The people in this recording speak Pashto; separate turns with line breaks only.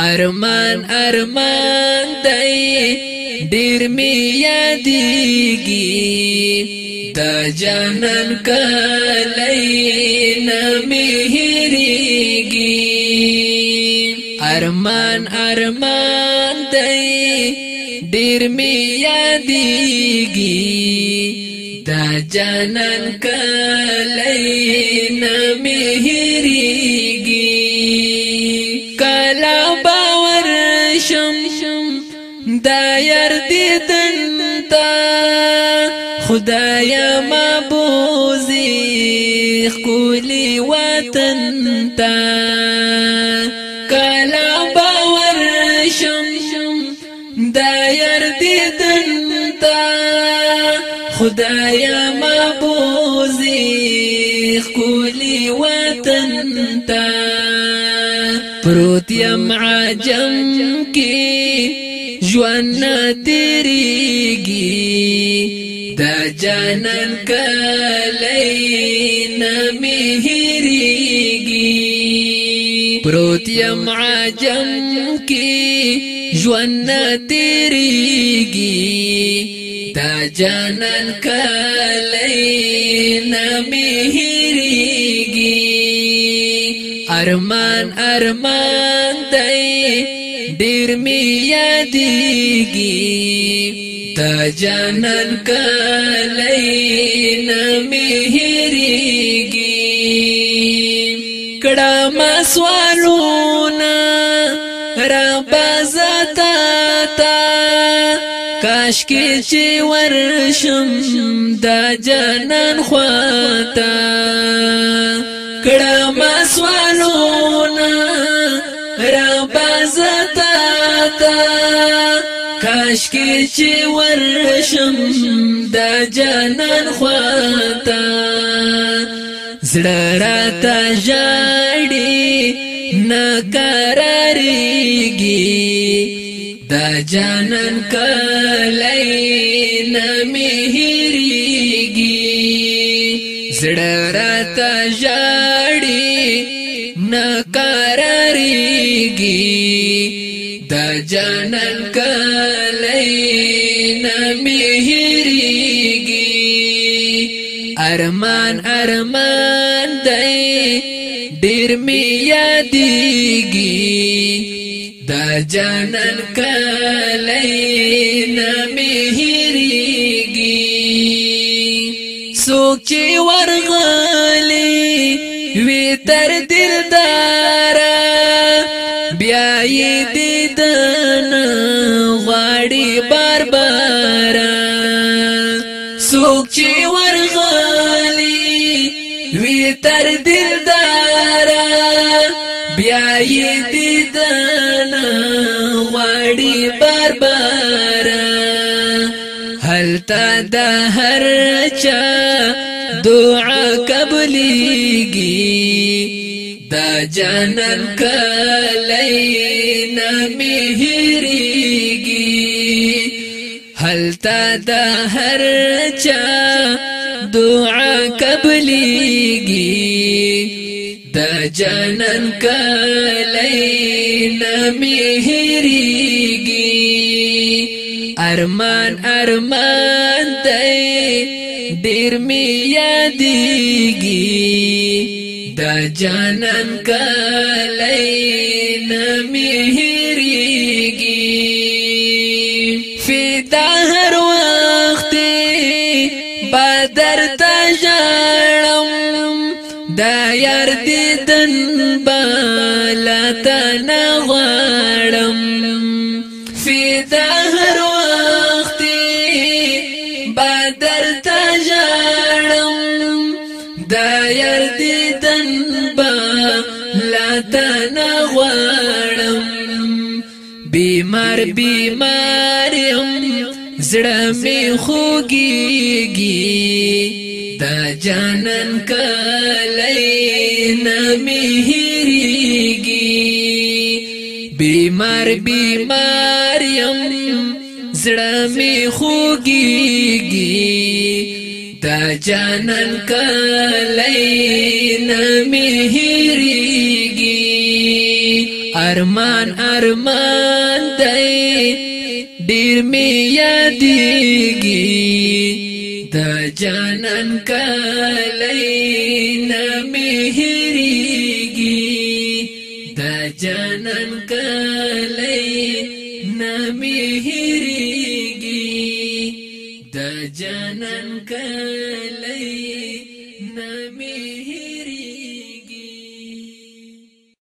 ارمان ارمان دای ډیر می یادېږي د جانان کلین مهریږي ارمان ارمان دای ډیر می یادېږي د جانان کلین مهریږي دا یار دی دنتا خدایا مابوزی خکولی وطن تا کلا باور شم دا یار دی دنتا خدایا مابوزی خکولی وطن تا پروت یم عجم کی ژوند تیریږي دا جانان کلی نمی هیریږي پروت یم عجم کی ژوند تیریږي دا جانان کلی نمی هیریږي ارمان ارمان دی ډیر می یادېږي تا جانان کلی نمی هریږي کړه ما سوالونه را بازتا تا کاش کې چې ورشم دا جانان خواته کړه ما سوالونه را تا کاش کې چې ورشم د جانان خواته زړه راته ژړي نقرارېږي د جانان کلی نه مهریږي زړه راته ژړي نقرارېږي جانان کلی نمی هریږي ارمان ارمان دی ډیر می یادېږي دا جانان کلی نمی هریږي سوچ ورغلی وی درد څوک چې ورغلي وی تر دلدارا بیا یې دیدن غړی بربارا هلتا د هر چا دعا قبليږي دا جنن کله نه مهريږي هل تا د هر چا دعا قبليږي د جنن کلی نمهريږي ارمان ارمان دی ډیر می یادېږي د جنن کلی نمهريږي بدر تجارم دا يردي دنبا لا تنغارم في دهر وقتي بدر تجارم دا يردي دنبا لا تنغارم بمار بیماریم زړه می خوګيږي دا جانن کله نمه هریږي بیمار بیمار يم زړه می خوګيږي دا جانن کله نمه هریږي ارمان ارمان دی ډیر می یادېږي د جانان کلی نه مهریږي د جانان کلی نه مهریږي د جانان کلی